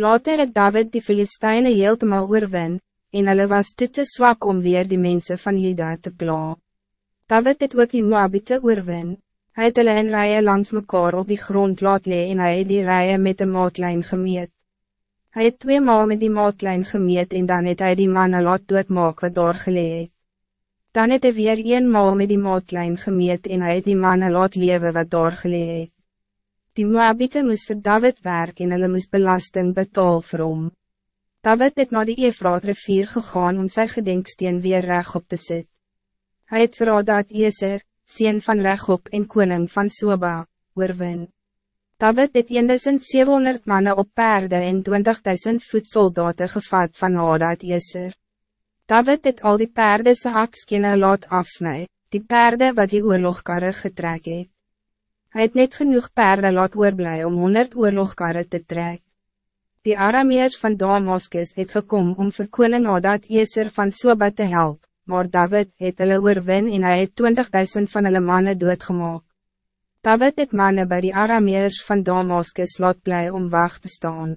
Later het David die Filisteine heeltemal oorwin, en hulle was te te zwak om weer die mensen van Juda te pla. David het ook die Moabite oorwin. Hij het hulle in rijen langs mekaar op die grond laat lee en hy het die rijen met de maatlijn gemeet. Hij het twee maal met die maatlijn gemeet en dan het hy die manne laat doodmaak wat daar gelee het. Dan het hy weer een maal met die maatlijn gemeet en hy het die manne laat lewe wat daar gelee het. Die Moabite moest voor David werk en hulle moest belasting betaal vir hom. David het na die Efraat rivier gegaan om sy gedenksteen weer reg op te zetten. Hij het vir dat Eser, sien van Rechop en koning van Soba, oorwin. David het 1700 mannen op paarden en 20.000 voetsoldaten gevat van Hadad Eser. David het al die paarden sy laat afsnij, die paarden wat die oorlogkarre getrek het. Hij het net genoeg paarden laat oorblij om 100 oorlogkarre te trek. Die Arameers van Damascus het gekom om vir koning Hadad Eser van Soba te helpen maar David het hulle oorwin en hy het 20.000 van hulle mannen doodgemaak. David het mannen bij die Arameers van Damascus laat bly om wacht te staan.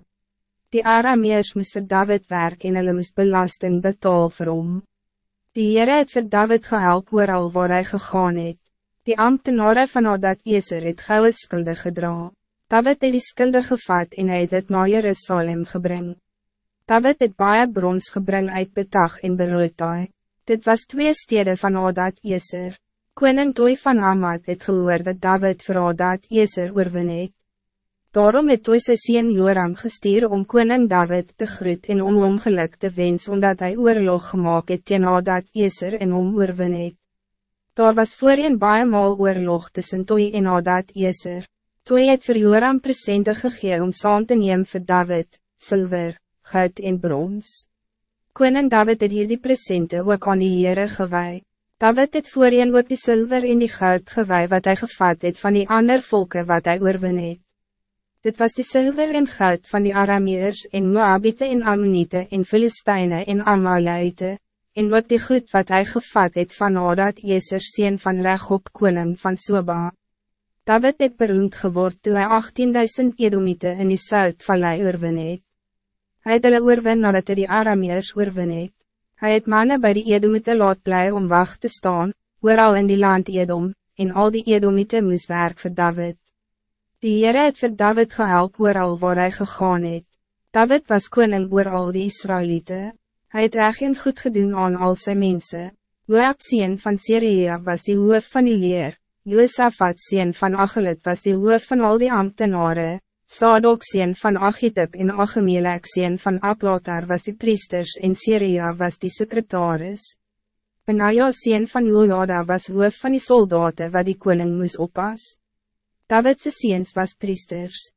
Die Arameers moest voor David werk en hulle moest belasting betaal vir hom. Die Heere het vir David gehelp al waar hij gegaan het. Die ambtenare van Adat Eser het gouwe skulde gedra. David het die skulde gevat en hy het het na Jerusalem gebring. David het baie brons gebring uit Betag en Beroetai. Dit was twee steden van Adad Eser. Koning Toy van Hamad het gehoor dat David vir Adad Eser oorwin het. Daarom het Toy sy sien Joram gestuur om koning David te groet en om hom geluk te wens omdat hij oorlog gemaakt het teen Adad Eser en om oorwin het. Daar was voorheen baie maal oorlog tussen Toy en Adad Eser. Toy het vir Joram presente gegee om saam te neem vir David, zilver, goud en brons. Koning David het hier die presente ook aan die Heere gewei. David het voorheen ook die zilver en die goud gewei wat hij gevat het van die ander volken wat hij oorwin het. Dit was die zilver en goud van die Arameers en Moabite en Ammonite en Filisteine en Amalite, en ook die goed wat hij gevat het van Adad Jeser sien van Rechop koning van Soba. David het beroemd geword toe hy 18.000 Edomite in die Zuid-Vallei oorwin het. Hij het hulle oorwin nadat hy die Arameers oorwin het. Hy het manne by die Edomite laat bly om wacht te staan, ooral in die land Edom, en al die Edomite moes werk voor David. Die Heere het vir David gehelp ooral waar hy gegaan het. David was koning oor al die Israëlieten. Hij het reg en goed gedoen aan al zijn mensen. Joab sien van Syria was die hoof van die leer. Josaphat sien van Achelit was die hoof van al die ambtenaren. Sadok sien van Achitub en Achemelek sien van Ablotar was die priesters en Syria was die secretaris. Benaja sien van Jojada was hoof van die soldaten wat die koning moest oppas. Davidse ziens was priesters.